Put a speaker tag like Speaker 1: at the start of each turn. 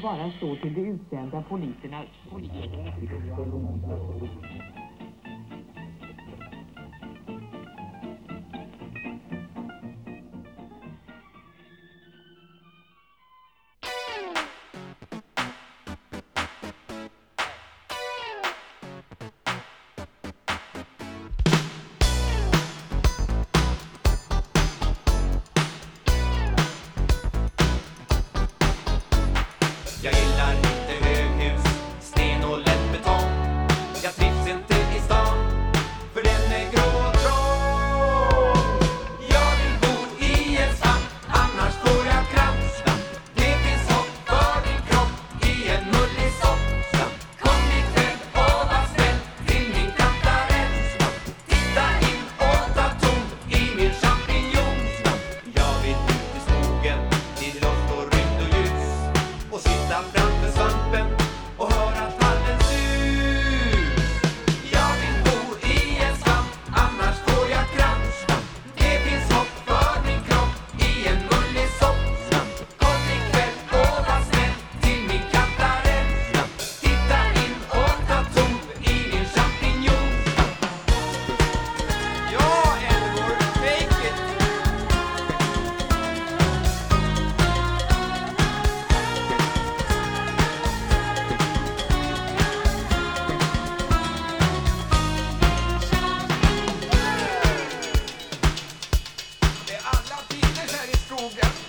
Speaker 1: bara stå till de utsända politikernas Google.